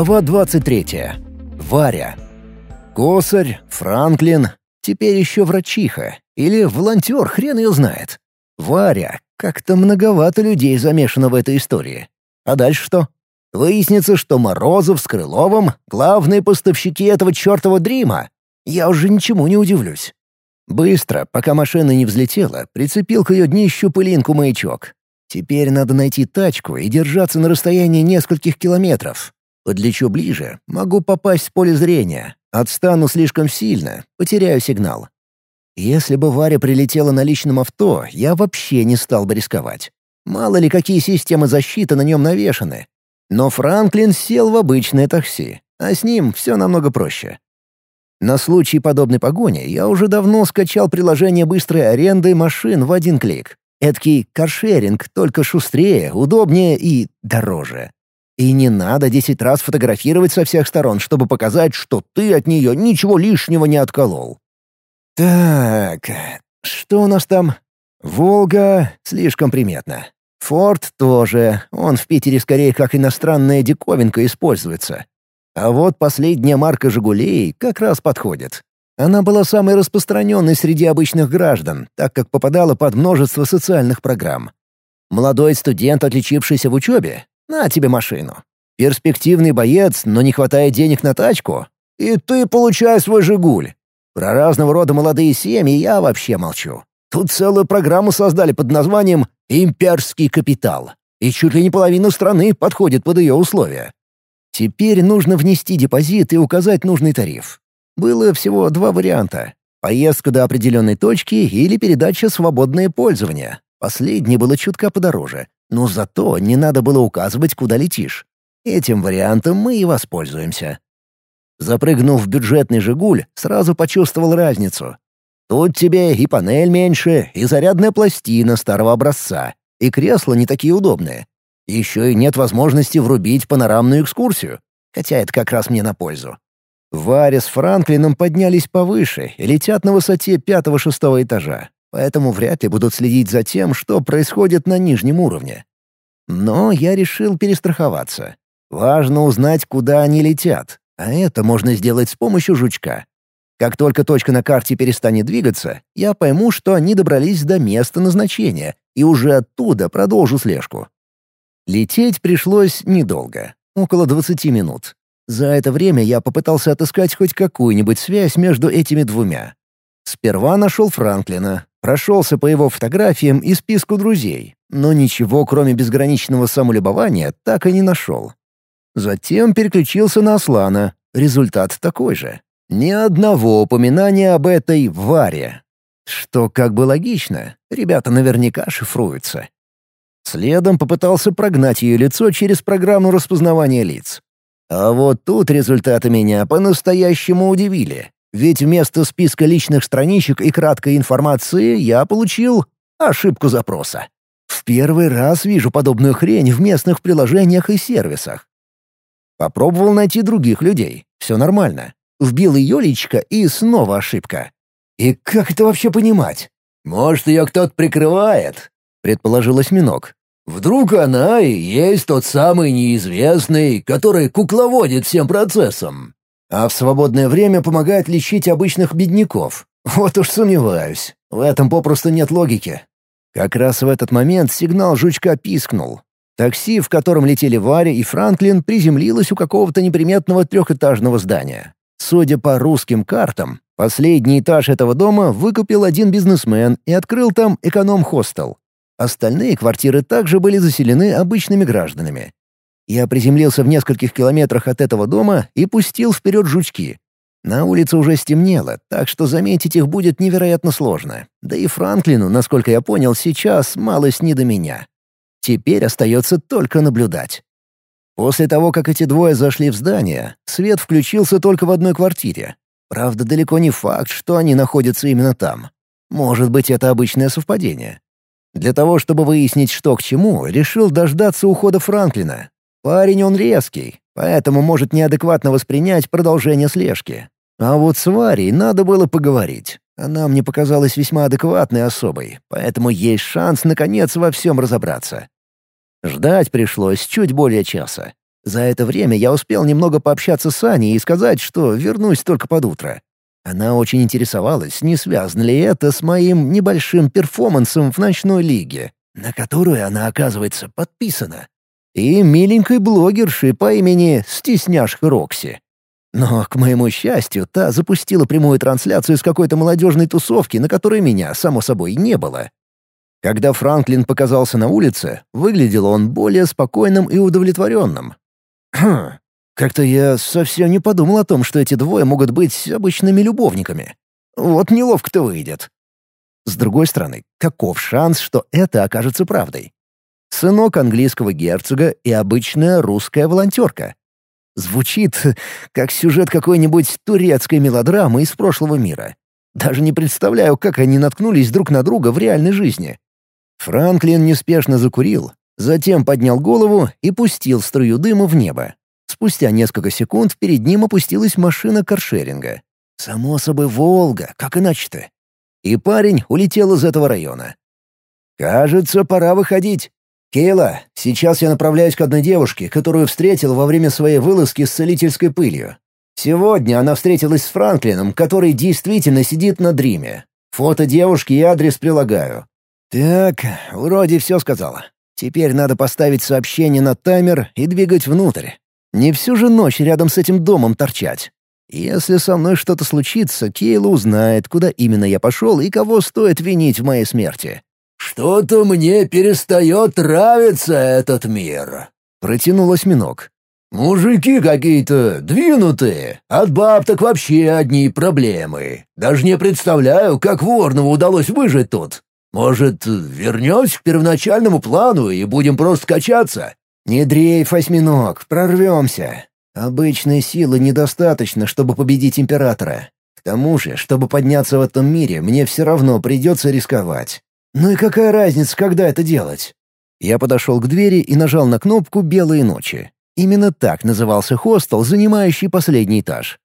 Глава 23. Варя. Косарь, Франклин, теперь еще врачиха. Или волонтер, хрен ее знает. Варя. Как-то многовато людей замешано в этой истории. А дальше что? Выяснится, что Морозов с Крыловым — главные поставщики этого чертова дрима. Я уже ничему не удивлюсь. Быстро, пока машина не взлетела, прицепил к ее днищу пылинку-маячок. Теперь надо найти тачку и держаться на расстоянии нескольких километров. Подлечу ближе, могу попасть в поле зрения. Отстану слишком сильно, потеряю сигнал. Если бы Варя прилетела на личном авто, я вообще не стал бы рисковать. Мало ли какие системы защиты на нем навешаны. Но Франклин сел в обычное такси, а с ним все намного проще. На случай подобной погони я уже давно скачал приложение быстрой аренды машин в один клик. Эдакий каршеринг, только шустрее, удобнее и дороже. И не надо десять раз фотографировать со всех сторон, чтобы показать, что ты от нее ничего лишнего не отколол. Так, что у нас там? «Волга» слишком приметно. «Форд» тоже. Он в Питере скорее как иностранная диковинка используется. А вот последняя марка «Жигулей» как раз подходит. Она была самой распространенной среди обычных граждан, так как попадала под множество социальных программ. Молодой студент, отличившийся в учебе? На тебе машину. Перспективный боец, но не хватает денег на тачку? И ты получай свой «Жигуль». Про разного рода молодые семьи я вообще молчу. Тут целую программу создали под названием «Имперский капитал». И чуть ли не половина страны подходит под ее условия. Теперь нужно внести депозит и указать нужный тариф. Было всего два варианта. Поездка до определенной точки или передача «Свободное пользование». Последнее было чутка подороже, но зато не надо было указывать, куда летишь. Этим вариантом мы и воспользуемся. Запрыгнув в бюджетный «Жигуль», сразу почувствовал разницу. Тут тебе и панель меньше, и зарядная пластина старого образца, и кресла не такие удобные. Еще и нет возможности врубить панорамную экскурсию, хотя это как раз мне на пользу. Варя с Франклином поднялись повыше и летят на высоте пятого-шестого этажа, поэтому вряд ли будут следить за тем, что происходит на нижнем уровне. Но я решил перестраховаться. Важно узнать, куда они летят, а это можно сделать с помощью жучка. Как только точка на карте перестанет двигаться, я пойму, что они добрались до места назначения, и уже оттуда продолжу слежку. Лететь пришлось недолго, около 20 минут. За это время я попытался отыскать хоть какую-нибудь связь между этими двумя. Сперва нашел Франклина, прошелся по его фотографиям и списку друзей, но ничего, кроме безграничного самолюбования, так и не нашел. Затем переключился на Аслана, результат такой же. Ни одного упоминания об этой Варе. Что как бы логично, ребята наверняка шифруются. Следом попытался прогнать ее лицо через программу распознавания лиц. А вот тут результаты меня по-настоящему удивили. Ведь вместо списка личных страничек и краткой информации я получил ошибку запроса. В первый раз вижу подобную хрень в местных приложениях и сервисах. Попробовал найти других людей. Все нормально. Вбил ее и снова ошибка. И как это вообще понимать? «Может, ее кто-то прикрывает?» — предположил осьминог. «Вдруг она и есть тот самый неизвестный, который кукловодит всем процессом, а в свободное время помогает лечить обычных бедняков. Вот уж сомневаюсь. В этом попросту нет логики». Как раз в этот момент сигнал жучка пискнул. Такси, в котором летели Варя и Франклин, приземлилось у какого-то неприметного трехэтажного здания. Судя по русским картам, последний этаж этого дома выкупил один бизнесмен и открыл там эконом-хостел. Остальные квартиры также были заселены обычными гражданами. Я приземлился в нескольких километрах от этого дома и пустил вперед жучки. На улице уже стемнело, так что заметить их будет невероятно сложно. Да и Франклину, насколько я понял, сейчас малость не до меня. Теперь остается только наблюдать. После того, как эти двое зашли в здание, свет включился только в одной квартире. Правда, далеко не факт, что они находятся именно там. Может быть, это обычное совпадение. Для того, чтобы выяснить, что к чему, решил дождаться ухода Франклина. Парень он резкий, поэтому может неадекватно воспринять продолжение слежки. А вот с Варей надо было поговорить. Она мне показалась весьма адекватной особой, поэтому есть шанс наконец во всем разобраться. Ждать пришлось чуть более часа. За это время я успел немного пообщаться с Аней и сказать, что вернусь только под утро. Она очень интересовалась, не связано ли это с моим небольшим перформансом в ночной лиге, на которую она, оказывается, подписана. И миленькой блогерши по имени Стесняшка Рокси. Но, к моему счастью, та запустила прямую трансляцию с какой-то молодежной тусовки, на которой меня, само собой, не было. Когда Франклин показался на улице, выглядел он более спокойным и удовлетворенным. Хм, как-то я совсем не подумал о том, что эти двое могут быть обычными любовниками. Вот неловко-то выйдет. С другой стороны, каков шанс, что это окажется правдой? Сынок английского герцога и обычная русская волонтерка. Звучит как сюжет какой-нибудь турецкой мелодрамы из прошлого мира. Даже не представляю, как они наткнулись друг на друга в реальной жизни. Франклин неспешно закурил, затем поднял голову и пустил струю дыма в небо. Спустя несколько секунд перед ним опустилась машина каршеринга. Само собой, «Волга», как иначе-то? И парень улетел из этого района. «Кажется, пора выходить. Кейла, сейчас я направляюсь к одной девушке, которую встретил во время своей вылазки с целительской пылью. Сегодня она встретилась с Франклином, который действительно сидит на Дриме. Фото девушки и адрес прилагаю. Так, вроде все сказала. Теперь надо поставить сообщение на таймер и двигать внутрь. Не всю же ночь рядом с этим домом торчать. Если со мной что-то случится, Кейла узнает, куда именно я пошел и кого стоит винить в моей смерти. «Что-то мне перестает нравиться этот мир», — протянул осьминог. «Мужики какие-то двинутые, от баб так вообще одни проблемы. Даже не представляю, как Ворнову удалось выжить тут. Может, вернемся к первоначальному плану и будем просто качаться?» «Не дрейф, осьминог, прорвемся. Обычной силы недостаточно, чтобы победить Императора. К тому же, чтобы подняться в этом мире, мне все равно придется рисковать. Ну и какая разница, когда это делать?» Я подошел к двери и нажал на кнопку «Белые ночи». Именно так назывался хостел, занимающий последний этаж.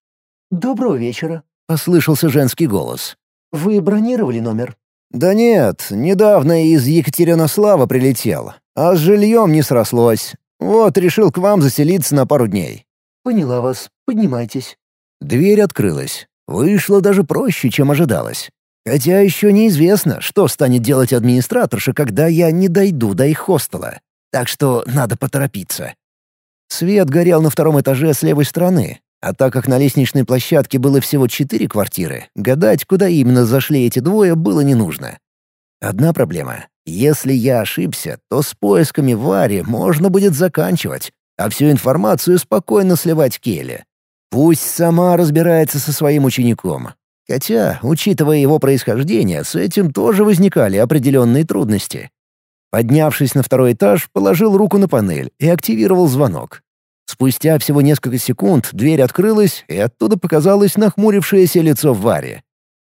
«Доброго вечера», — послышался женский голос. «Вы бронировали номер?» «Да нет, недавно из Екатеринослава прилетел, а с жильем не срослось. Вот решил к вам заселиться на пару дней». «Поняла вас. Поднимайтесь». Дверь открылась. Вышло даже проще, чем ожидалось. Хотя еще неизвестно, что станет делать администраторша, когда я не дойду до их хостела. Так что надо поторопиться. Свет горел на втором этаже с левой стороны, а так как на лестничной площадке было всего четыре квартиры, гадать, куда именно зашли эти двое, было не нужно. Одна проблема. Если я ошибся, то с поисками Вари можно будет заканчивать, а всю информацию спокойно сливать Келли. Пусть сама разбирается со своим учеником. Хотя, учитывая его происхождение, с этим тоже возникали определенные трудности. Поднявшись на второй этаж, положил руку на панель и активировал звонок. Спустя всего несколько секунд дверь открылась, и оттуда показалось нахмурившееся лицо Вари.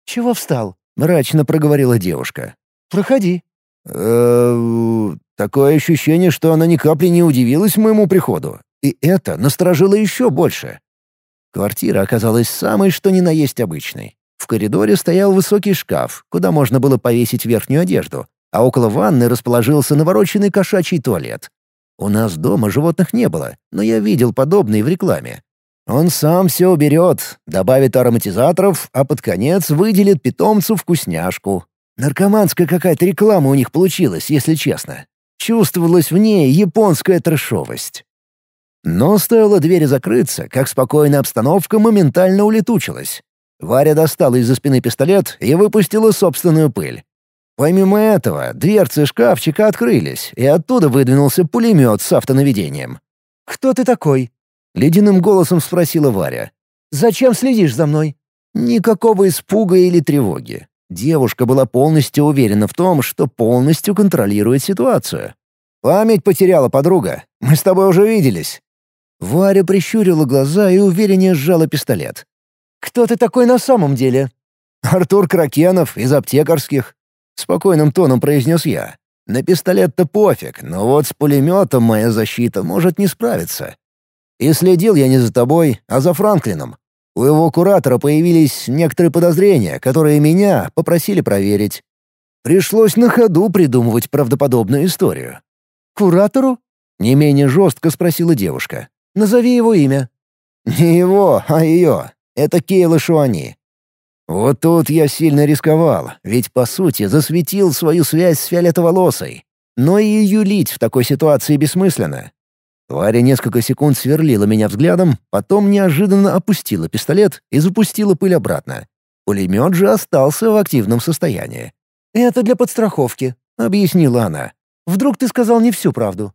«Чего встал?» — мрачно проговорила девушка. «Проходи». Э, такое ощущение, что она ни капли не удивилась моему приходу. И это насторожило еще больше. Квартира оказалась самой что ни на есть обычной. В коридоре стоял высокий шкаф, куда можно было повесить верхнюю одежду, а около ванны расположился навороченный кошачий туалет. У нас дома животных не было, но я видел подобные в рекламе. Он сам все уберет, добавит ароматизаторов, а под конец выделит питомцу вкусняшку. Наркоманская какая-то реклама у них получилась, если честно. Чувствовалась в ней японская трэшовость. Но стоило двери закрыться, как спокойная обстановка моментально улетучилась. Варя достала из-за спины пистолет и выпустила собственную пыль. Помимо этого, дверцы шкафчика открылись, и оттуда выдвинулся пулемет с автонаведением. «Кто ты такой?» — ледяным голосом спросила Варя. «Зачем следишь за мной?» Никакого испуга или тревоги. Девушка была полностью уверена в том, что полностью контролирует ситуацию. «Память потеряла подруга. Мы с тобой уже виделись». Варя прищурила глаза и увереннее сжала пистолет. «Кто ты такой на самом деле?» «Артур Кракенов из аптекарских», — спокойным тоном произнес я. «На пистолет-то пофиг, но вот с пулеметом моя защита может не справиться. И следил я не за тобой, а за Франклином. У его куратора появились некоторые подозрения, которые меня попросили проверить. Пришлось на ходу придумывать правдоподобную историю. «Куратору?» Не менее жестко спросила девушка. «Назови его имя». «Не его, а ее. Это Кейла Шуани». Вот тут я сильно рисковал, ведь, по сути, засветил свою связь с фиолетоволосой. Но и юлить в такой ситуации бессмысленно. Варя несколько секунд сверлила меня взглядом, потом неожиданно опустила пистолет и запустила пыль обратно. Пулемет же остался в активном состоянии. «Это для подстраховки», — объяснила она. «Вдруг ты сказал не всю правду?»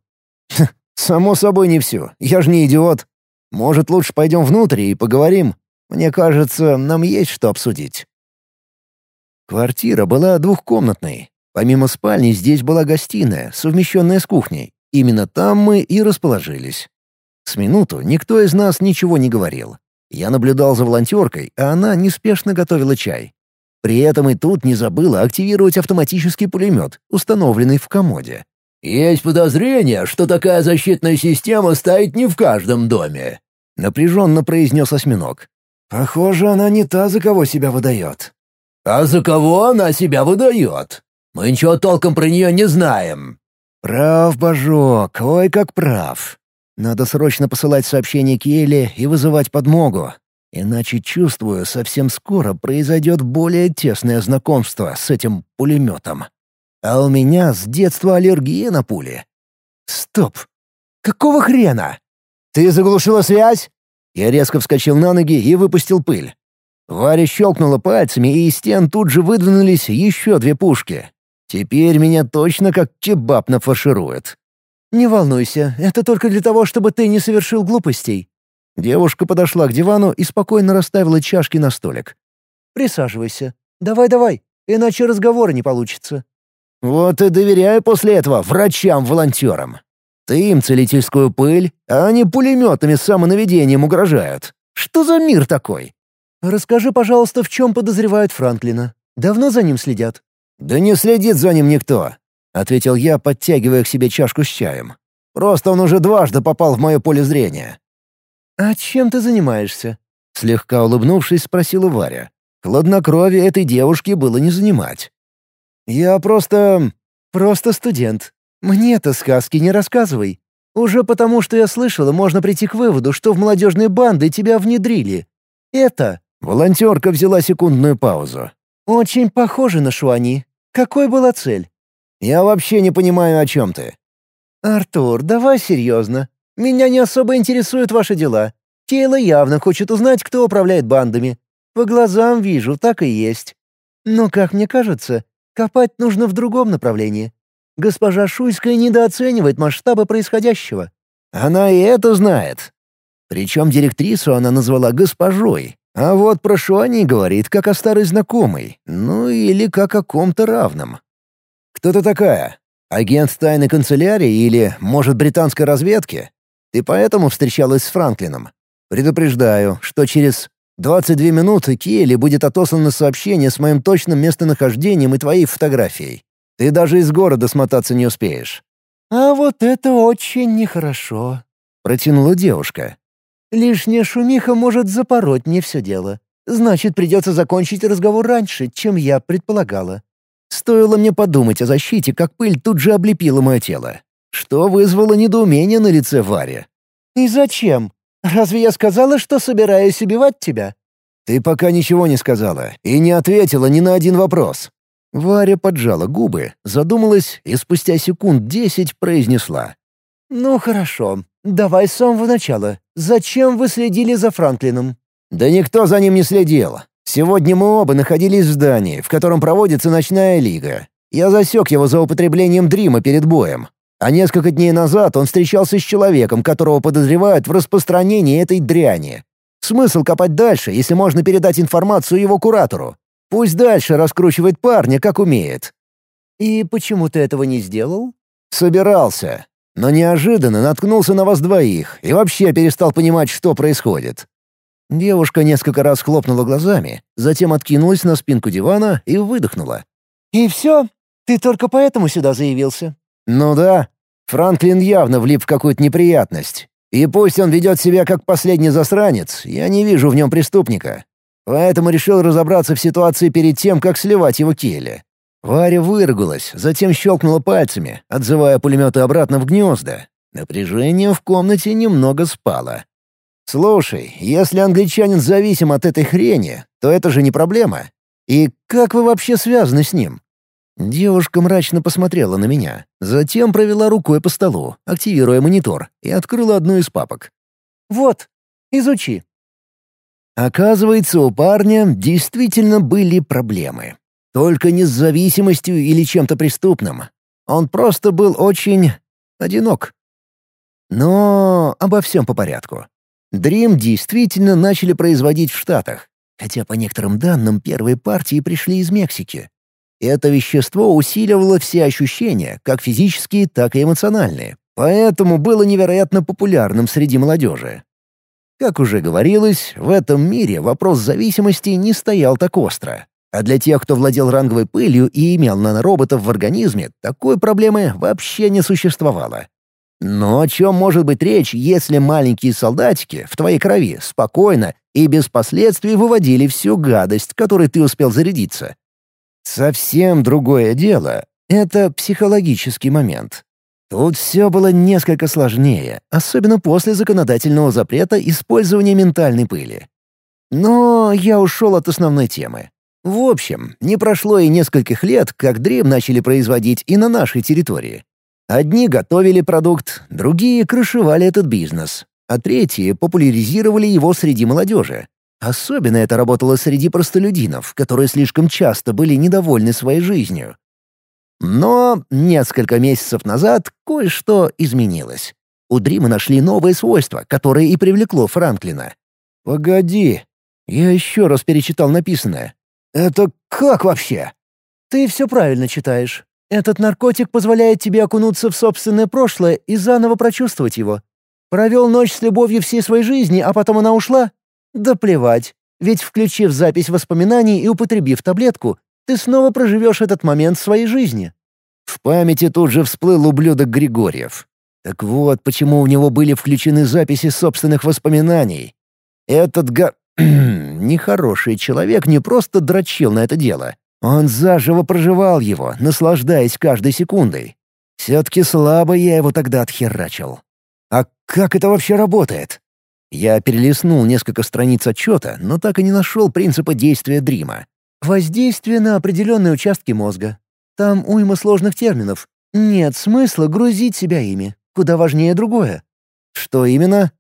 «Само собой не всю. Я же не идиот. Может, лучше пойдем внутрь и поговорим? Мне кажется, нам есть что обсудить». Квартира была двухкомнатной. Помимо спальни здесь была гостиная, совмещенная с кухней. Именно там мы и расположились. С минуту никто из нас ничего не говорил. Я наблюдал за волонтеркой, а она неспешно готовила чай. При этом и тут не забыла активировать автоматический пулемет, установленный в комоде. «Есть подозрение, что такая защитная система стоит не в каждом доме», — напряженно произнес осьминог. «Похоже, она не та, за кого себя выдает». «А за кого она себя выдает? Мы ничего толком про нее не знаем». «Прав, Божок, ой, как прав. Надо срочно посылать сообщение Келли и вызывать подмогу. Иначе, чувствую, совсем скоро произойдет более тесное знакомство с этим пулеметом. А у меня с детства аллергия на пули. Стоп! Какого хрена? Ты заглушила связь? Я резко вскочил на ноги и выпустил пыль. Варя щелкнула пальцами, и из стен тут же выдвинулись еще две пушки. Теперь меня точно как кебаб нафарширует. «Не волнуйся, это только для того, чтобы ты не совершил глупостей». Девушка подошла к дивану и спокойно расставила чашки на столик. «Присаживайся. Давай-давай, иначе разговора не получится». «Вот и доверяю после этого врачам-волонтерам. Ты им целительскую пыль, а они пулеметами с самонаведением угрожают. Что за мир такой?» «Расскажи, пожалуйста, в чем подозревают Франклина. Давно за ним следят?» «Да не следит за ним никто. — ответил я, подтягивая к себе чашку с чаем. «Просто он уже дважды попал в мое поле зрения». «А чем ты занимаешься?» — слегка улыбнувшись, спросила Варя. Хладнокровие этой девушки было не занимать. «Я просто... просто студент. Мне-то сказки не рассказывай. Уже потому, что я слышала, можно прийти к выводу, что в молодежные банды тебя внедрили. Это...» Волонтерка взяла секундную паузу. «Очень похоже на Шуани. Какой была цель?» Я вообще не понимаю, о чем ты». «Артур, давай серьезно. Меня не особо интересуют ваши дела. Кейла явно хочет узнать, кто управляет бандами. По глазам вижу, так и есть. Но, как мне кажется, копать нужно в другом направлении. Госпожа Шуйская недооценивает масштабы происходящего». «Она и это знает. Причем директрису она назвала госпожой, а вот про Шуани говорит, как о старой знакомой, ну или как о ком-то равном. «Кто ты такая? Агент тайной канцелярии или, может, британской разведки? Ты поэтому встречалась с Франклином? Предупреждаю, что через 22 минуты Киели будет отослано сообщение с моим точным местонахождением и твоей фотографией. Ты даже из города смотаться не успеешь». «А вот это очень нехорошо», — протянула девушка. «Лишняя шумиха может запороть мне все дело. Значит, придется закончить разговор раньше, чем я предполагала. Стоило мне подумать о защите, как пыль тут же облепила мое тело, что вызвало недоумение на лице Вари. «И зачем? Разве я сказала, что собираюсь убивать тебя?» «Ты пока ничего не сказала и не ответила ни на один вопрос». Варя поджала губы, задумалась и спустя секунд десять произнесла. «Ну хорошо, давай с самого начала. Зачем вы следили за Франклином?» «Да никто за ним не следил. Сегодня мы оба находились в здании, в котором проводится ночная лига. Я засек его за употреблением дрима перед боем. А несколько дней назад он встречался с человеком, которого подозревают в распространении этой дряни. Смысл копать дальше, если можно передать информацию его куратору? Пусть дальше раскручивает парня, как умеет. «И почему ты этого не сделал?» «Собирался. Но неожиданно наткнулся на вас двоих и вообще перестал понимать, что происходит. Девушка несколько раз хлопнула глазами, затем откинулась на спинку дивана и выдохнула. «И все? Ты только поэтому сюда заявился?» «Ну да. Франклин явно влип в какую-то неприятность. И пусть он ведет себя как последний засранец, я не вижу в нем преступника. Поэтому решил разобраться в ситуации перед тем, как сливать его Келли. Варя выругалась, затем щелкнула пальцами, отзывая пулеметы обратно в гнезда. Напряжение в комнате немного спало. «Слушай, если англичанин зависим от этой хрени, то это же не проблема. И как вы вообще связаны с ним?» Девушка мрачно посмотрела на меня, затем провела рукой по столу, активируя монитор, и открыла одну из папок. «Вот, изучи». Оказывается, у парня действительно были проблемы. Только не с зависимостью или чем-то преступным. Он просто был очень одинок. Но обо всем по порядку. Дрим действительно начали производить в Штатах, хотя по некоторым данным первые партии пришли из Мексики. Это вещество усиливало все ощущения, как физические, так и эмоциональные, поэтому было невероятно популярным среди молодежи. Как уже говорилось, в этом мире вопрос зависимости не стоял так остро. А для тех, кто владел ранговой пылью и имел нанороботов в организме, такой проблемы вообще не существовало. Но о чем может быть речь, если маленькие солдатики в твоей крови спокойно и без последствий выводили всю гадость, которой ты успел зарядиться? Совсем другое дело — это психологический момент. Тут все было несколько сложнее, особенно после законодательного запрета использования ментальной пыли. Но я ушел от основной темы. В общем, не прошло и нескольких лет, как дрим начали производить и на нашей территории. Одни готовили продукт, другие крышевали этот бизнес, а третьи популяризировали его среди молодежи. Особенно это работало среди простолюдинов, которые слишком часто были недовольны своей жизнью. Но несколько месяцев назад кое-что изменилось. У Дрима нашли новое свойство, которое и привлекло Франклина. «Погоди, я еще раз перечитал написанное. Это как вообще?» «Ты все правильно читаешь. Этот наркотик позволяет тебе окунуться в собственное прошлое и заново прочувствовать его. Провел ночь с любовью всей своей жизни, а потом она ушла? Да плевать. Ведь включив запись воспоминаний и употребив таблетку, ты снова проживешь этот момент своей жизни. В памяти тут же всплыл ублюдок Григорьев. Так вот, почему у него были включены записи собственных воспоминаний. Этот га... нехороший человек не просто дрочил на это дело, он заживо проживал его, наслаждаясь каждой секундой. Все-таки слабо я его тогда отхерачил. А как это вообще работает? Я перелистнул несколько страниц отчета, но так и не нашел принципа действия Дрима. Воздействие на определенные участки мозга. Там уйма сложных терминов. Нет смысла грузить себя ими. Куда важнее другое. Что именно?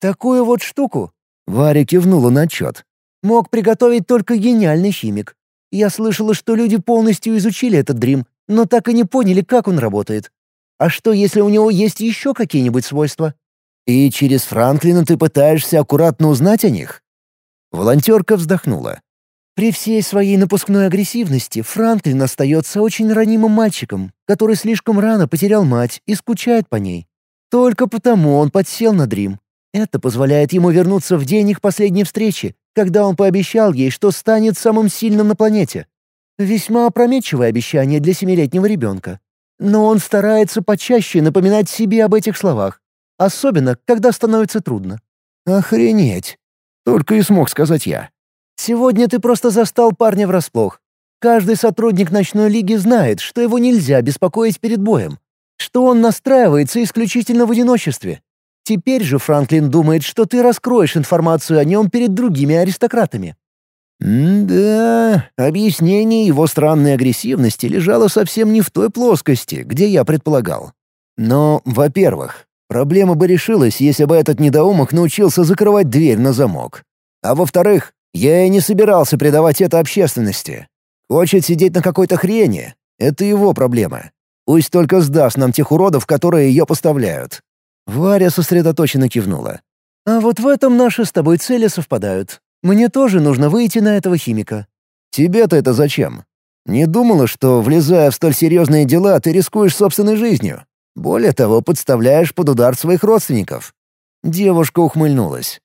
Такую вот штуку. Варя кивнула на отчет. Мог приготовить только гениальный химик. Я слышала, что люди полностью изучили этот дрим, но так и не поняли, как он работает. А что, если у него есть еще какие-нибудь свойства? И через Франклина ты пытаешься аккуратно узнать о них? Волонтерка вздохнула. При всей своей напускной агрессивности Франклин остается очень ранимым мальчиком, который слишком рано потерял мать и скучает по ней. Только потому он подсел на Дрим. Это позволяет ему вернуться в день их последней встречи когда он пообещал ей, что станет самым сильным на планете. Весьма опрометчивое обещание для семилетнего ребенка. Но он старается почаще напоминать себе об этих словах, особенно, когда становится трудно. «Охренеть!» — только и смог сказать я. «Сегодня ты просто застал парня врасплох. Каждый сотрудник ночной лиги знает, что его нельзя беспокоить перед боем, что он настраивается исключительно в одиночестве, Теперь же Франклин думает, что ты раскроешь информацию о нем перед другими аристократами». «Да, объяснение его странной агрессивности лежало совсем не в той плоскости, где я предполагал. Но, во-первых, проблема бы решилась, если бы этот недоумок научился закрывать дверь на замок. А во-вторых, я и не собирался предавать это общественности. Хочет сидеть на какой-то хрени — это его проблема. Пусть только сдаст нам тех уродов, которые ее поставляют. Варя сосредоточенно кивнула. «А вот в этом наши с тобой цели совпадают. Мне тоже нужно выйти на этого химика». «Тебе-то это зачем? Не думала, что, влезая в столь серьезные дела, ты рискуешь собственной жизнью? Более того, подставляешь под удар своих родственников». Девушка ухмыльнулась.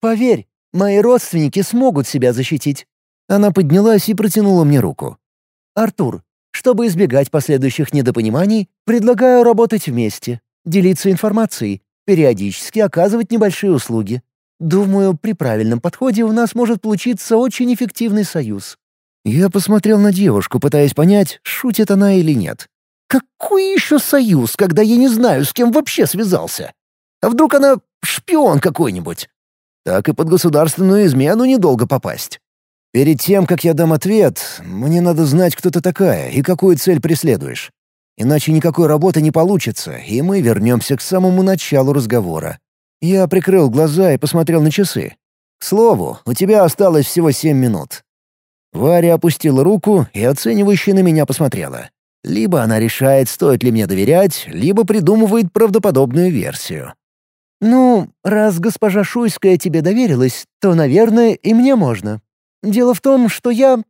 «Поверь, мои родственники смогут себя защитить». Она поднялась и протянула мне руку. «Артур, чтобы избегать последующих недопониманий, предлагаю работать вместе делиться информацией, периодически оказывать небольшие услуги. Думаю, при правильном подходе у нас может получиться очень эффективный союз». Я посмотрел на девушку, пытаясь понять, шутит она или нет. Какой еще союз, когда я не знаю, с кем вообще связался? А вдруг она шпион какой-нибудь? Так и под государственную измену недолго попасть. Перед тем, как я дам ответ, мне надо знать, кто ты такая и какую цель преследуешь. Иначе никакой работы не получится, и мы вернемся к самому началу разговора. Я прикрыл глаза и посмотрел на часы. К слову, у тебя осталось всего семь минут. Варя опустила руку и оценивающе на меня посмотрела. Либо она решает, стоит ли мне доверять, либо придумывает правдоподобную версию. «Ну, раз госпожа Шуйская тебе доверилась, то, наверное, и мне можно. Дело в том, что я